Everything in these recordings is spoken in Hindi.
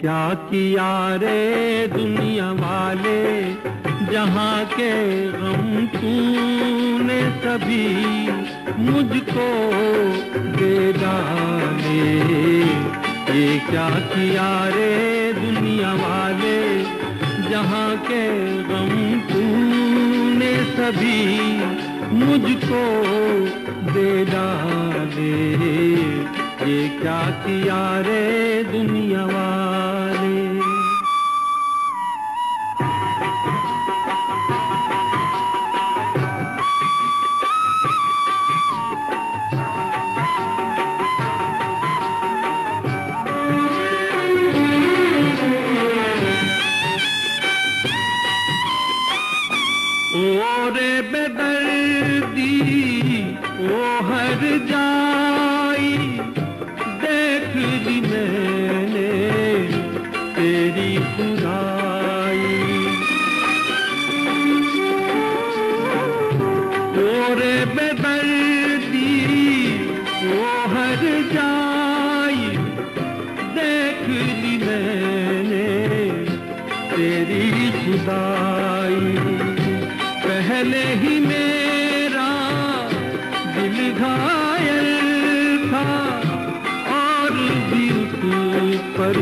क्या किया रे दुनिया वाले, जहाँ के गम तूने सभी मुझको दे डाले? ये क्या किया रे दुनिया वाले, जहाँ के गम तूने सभी मुझको दे डाले? ये क्या किया रे दुनिया वाले? ओरे बेदर्दी ओ हर जाई जाई, देख ली मैंने तेरी खुदाई। पहले ही मेरा दिल घायल था और उस पर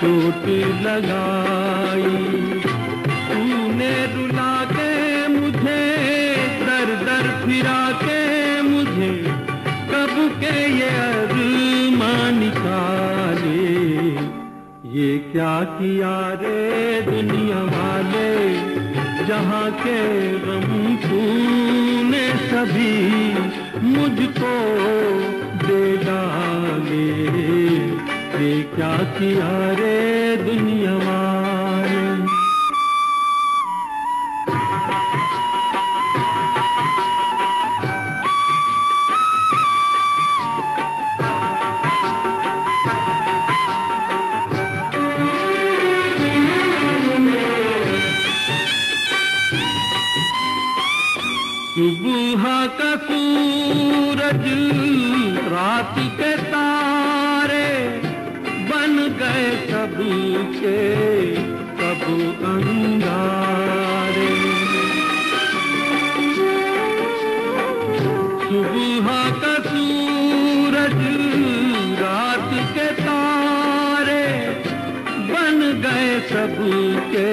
चोट लगाई। क्या किया रे दुनिया वाले, जहाँ के गम तूने सभी मुझको दे डाले। ये क्या किया रे दुनिया वाले सूरज रात के तारे बन गए सबके सब अंगारे। सुबह का सूरज रात के तारे बन गए सबके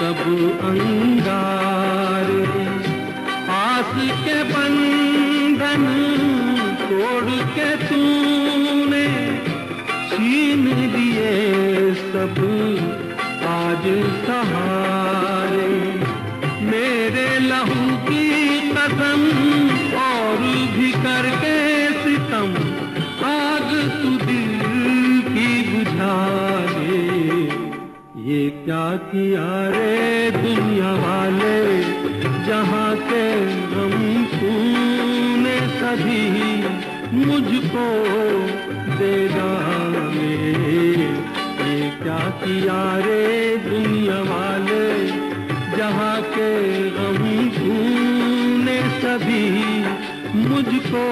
सब अंगारे। आस के बंधन छीन लिए सब आज सहारे मेरे लहू की कसम और भी करके सितम। आज तू दिल की बुझा ये क्या किया रे दुनिया वाले जहाँ के गम तूने सभी मुझको दे डाले ये क्या किया रे दुनिया वाले? जहाँ के गम तूने सभी मुझको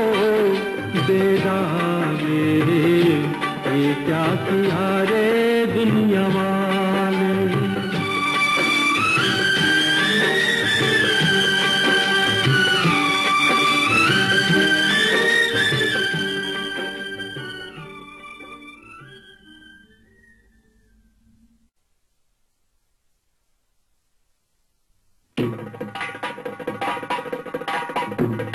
दे डाले ये क्या किया रे दुनिया वाले thank you.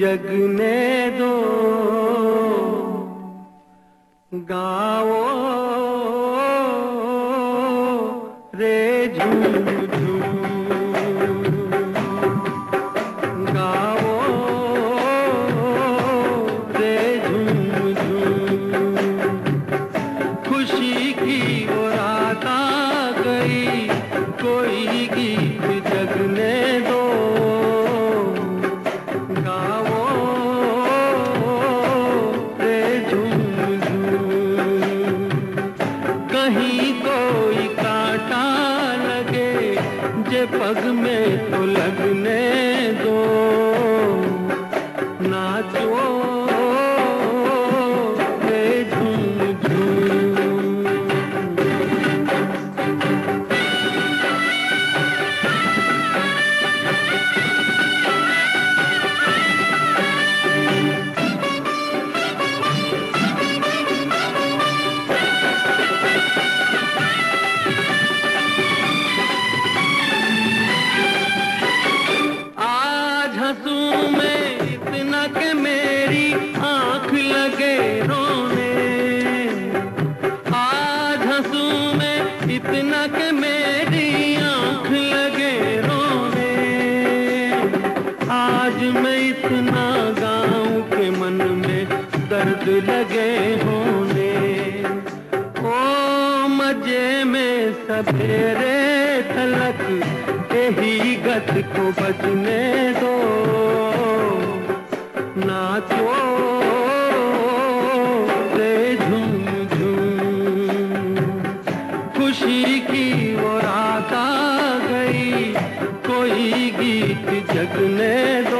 जगने दो। गाओ पग में तो लगने सवेरे तलक यही गत को बचने दो। नाचो रे झूम झूम। खुशी की वो रात आ गई कोई गीत जगने दो।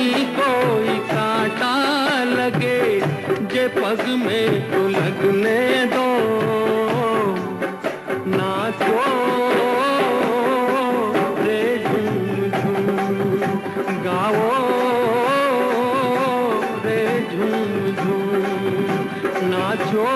नहीं कोई कांटा लगे जे पग में तो लगने दो। नाचो रे झूम गाओ रे नाचो।